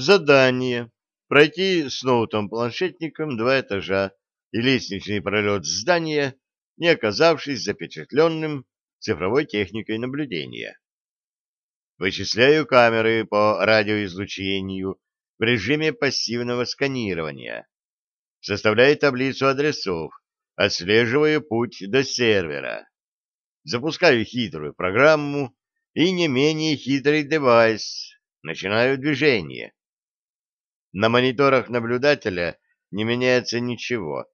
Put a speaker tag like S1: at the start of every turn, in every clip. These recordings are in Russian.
S1: Задание. Пройти с ноутом-планшетником два этажа и лестничный пролет здания, не оказавшись запечатленным цифровой техникой наблюдения. Вычисляю камеры по радиоизлучению в режиме пассивного сканирования. Составляю таблицу адресов, отслеживаю путь до сервера. Запускаю хитрую программу и не менее хитрый девайс. Начинаю движение. На мониторах наблюдателя не меняется ничего.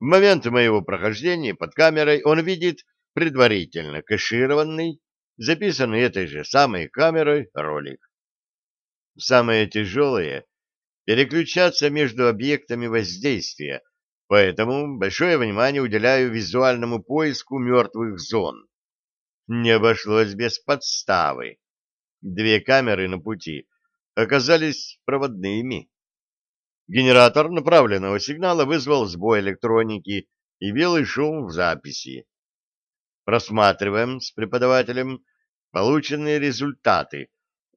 S1: В момент моего прохождения под камерой он видит предварительно кэшированный, записанный этой же самой камерой ролик. Самое тяжелое — переключаться между объектами воздействия, поэтому большое внимание уделяю визуальному поиску мертвых зон. Не обошлось без подставы. Две камеры на пути оказались проводными. Генератор направленного сигнала вызвал сбой электроники и белый шум в записи. Просматриваем с преподавателем полученные результаты.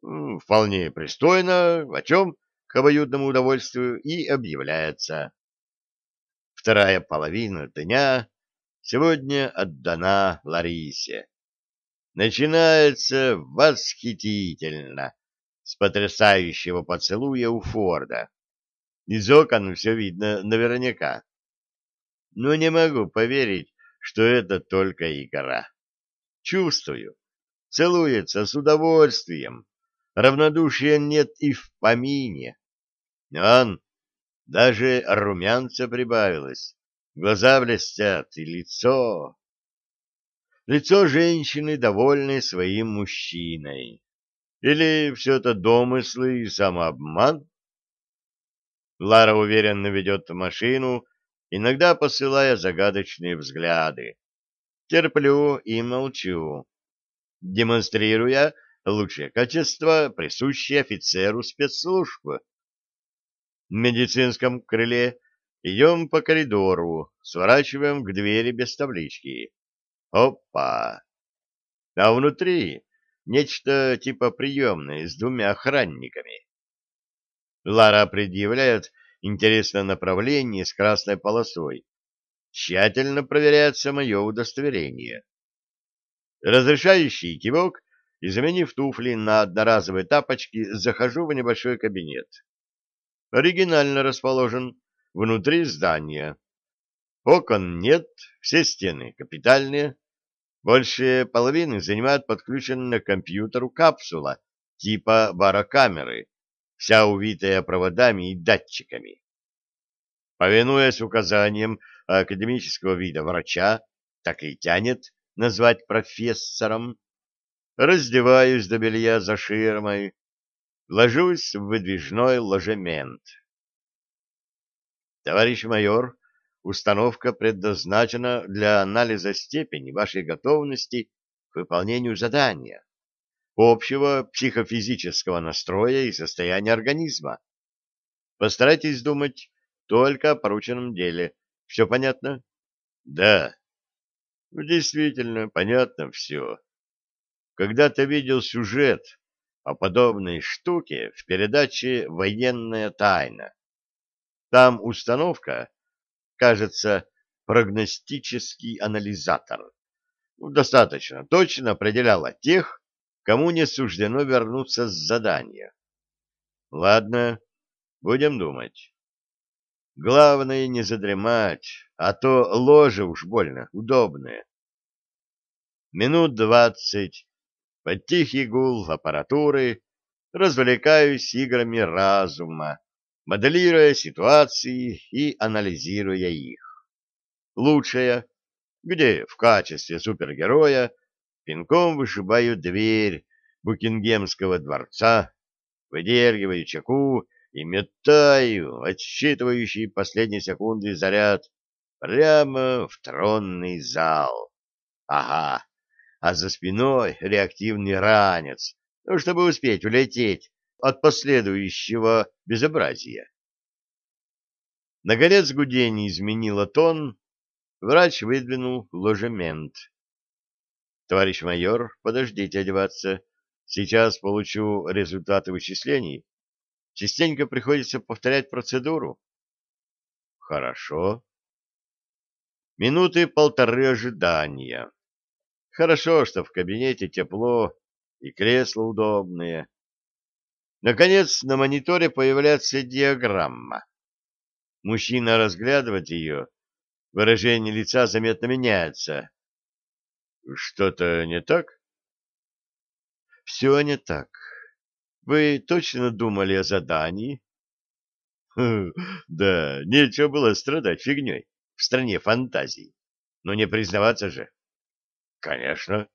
S1: Вполне пристойно, о чем к обоюдному удовольствию и объявляется. Вторая половина дня сегодня отдана Ларисе. Начинается восхитительно, с потрясающего поцелуя у Форда. Из окон все видно наверняка. Но не могу поверить, что это только игра. Чувствую. Целуется с удовольствием. Равнодушия нет и в помине. Он даже румянца прибавилось. Глаза блестят, и лицо... Лицо женщины, довольной своим мужчиной. Или все это домыслы и самообман? Лара уверенно ведет машину, иногда посылая загадочные взгляды. Терплю и молчу, демонстрируя лучшее качество, присущее офицеру спецслужб. В медицинском крыле идем по коридору, сворачиваем к двери без таблички. Опа! А внутри нечто типа приемной с двумя охранниками. Лара предъявляет интересное направление с красной полосой. Тщательно проверяется мое удостоверение. Разрешающий кивок и, заменив туфли на одноразовые тапочки, захожу в небольшой кабинет. Оригинально расположен внутри здания. Окон нет, все стены капитальные. Больше половины занимает подключенная к компьютеру капсула типа барокамеры вся увитая проводами и датчиками. Повинуясь указаниям академического вида врача, так и тянет назвать профессором, раздеваюсь до белья за ширмой, ложусь в выдвижной ложемент. Товарищ майор, установка предназначена для анализа степени вашей готовности к выполнению задания общего психофизического настроя и состояния организма. Постарайтесь думать только о порученном деле. Все понятно? Да. Действительно, понятно все. Когда-то видел сюжет о подобной штуке в передаче «Военная тайна». Там установка, кажется, прогностический анализатор. Достаточно точно определяла тех, кому не суждено вернуться с задания. Ладно, будем думать. Главное не задремать, а то ложе уж больно удобное. Минут двадцать под тихий гул аппаратуры развлекаюсь играми разума, моделируя ситуации и анализируя их. Лучшее, где в качестве супергероя пинком вышибаю дверь Букингемского дворца, выдергиваю чеку и метаю отсчитывающий последние секунды заряд прямо в тронный зал. Ага, а за спиной реактивный ранец, ну, чтобы успеть улететь от последующего безобразия. Наконец гудение изменило тон, врач выдвинул ложемент. Товарищ майор, подождите одеваться. Сейчас получу результаты вычислений. частенько приходится повторять процедуру. Хорошо. Минуты полторы ожидания. Хорошо, что в кабинете тепло и кресла удобные. Наконец на мониторе появляется диаграмма. Мужчина разглядывает ее, выражение лица заметно меняется. Что-то не так? Все не так. Вы точно думали о задании? Да, нечего было страдать фигней в стране фантазий. Но не признаваться же. Конечно.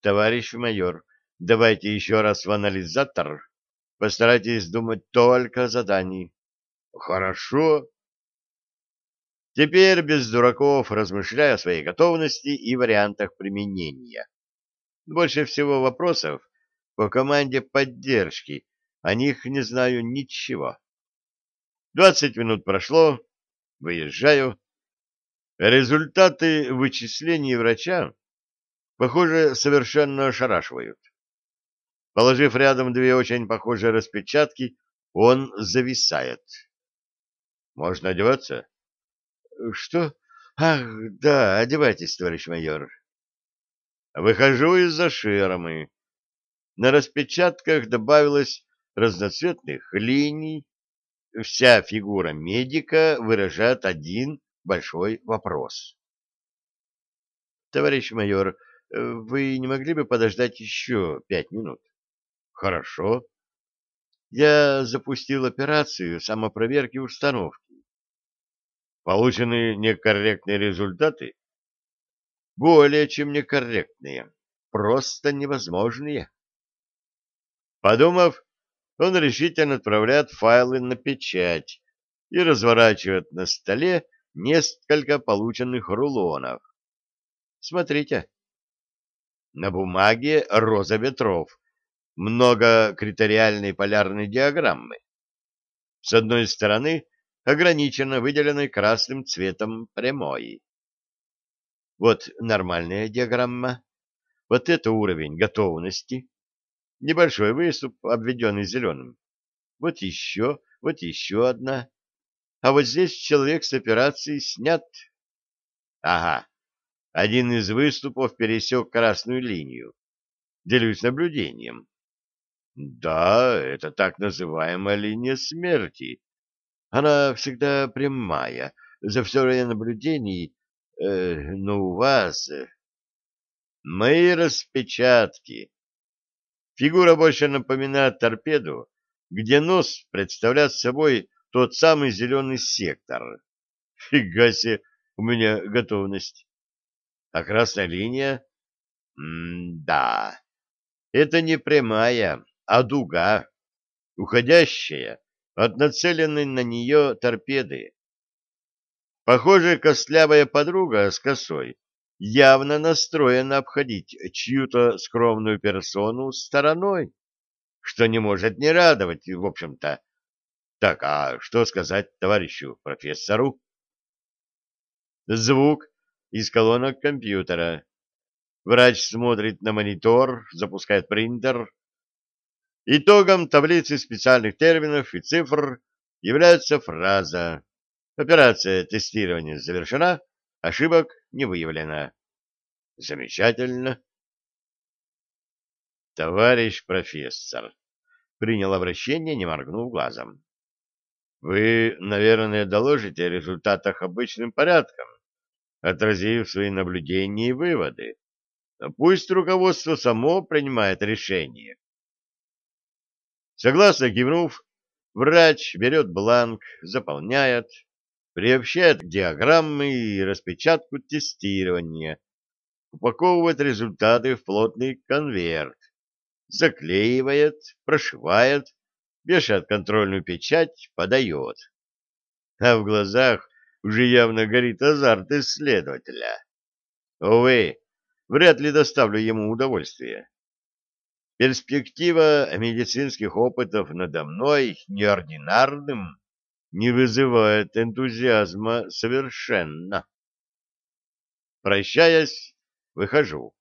S1: Товарищ майор, давайте еще раз в анализатор. Постарайтесь думать только о задании. Хорошо. Теперь без дураков размышляя о своей готовности и вариантах применения. Больше всего вопросов по команде поддержки, о них не знаю ничего. Двадцать минут прошло, выезжаю. Результаты вычислений врача, похоже, совершенно ошарашивают. Положив рядом две очень похожие распечатки, он зависает. Можно одеваться? Что? Ах, да, одевайтесь, товарищ майор. Выхожу из-за ширмы. На распечатках добавилось разноцветных линий. Вся фигура медика выражает один большой вопрос. Товарищ майор, вы не могли бы подождать еще пять минут? Хорошо. Я запустил операцию самопроверки установки. Получены некорректные результаты? более чем некорректные, просто невозможные. Подумав, он решительно отправляет файлы на печать и разворачивает на столе несколько полученных рулонов. Смотрите. На бумаге роза ветров, много критериальной полярной диаграммы. С одной стороны ограничено выделенной красным цветом прямой. Вот нормальная диаграмма. Вот это уровень готовности. Небольшой выступ, обведенный зеленым. Вот еще, вот еще одна. А вот здесь человек с операции снят. Ага. Один из выступов пересек красную линию. Делюсь наблюдением. Да, это так называемая линия смерти. Она всегда прямая. За все время наблюдений э, ну, у вас... Э, мои распечатки. Фигура больше напоминает торпеду, где нос представляет собой тот самый зеленый сектор. Фига себе, у меня готовность. А красная линия? М-да. Это не прямая, а дуга, уходящая от нацеленной на нее торпеды. Похоже, костлявая подруга с косой явно настроена обходить чью-то скромную персону стороной, что не может не радовать, в общем-то. Так, а что сказать товарищу профессору? Звук из колонок компьютера. Врач смотрит на монитор, запускает принтер. Итогом таблицы специальных терминов и цифр является фраза Операция тестирования завершена, ошибок не выявлено. Замечательно. Товарищ профессор, принял обращение, не моргнув глазом. Вы, наверное, доложите о результатах обычным порядком, отразив свои наблюдения и выводы. Пусть руководство само принимает решение. Согласно кивнув, врач берет бланк, заполняет, приобщает диаграммы и распечатку тестирования, упаковывает результаты в плотный конверт, заклеивает, прошивает, вешает контрольную печать, подает. А в глазах уже явно горит азарт исследователя. Увы, вряд ли доставлю ему удовольствие. Перспектива медицинских опытов надо мной неординарным не вызывает энтузиазма совершенно. Прощаясь, выхожу.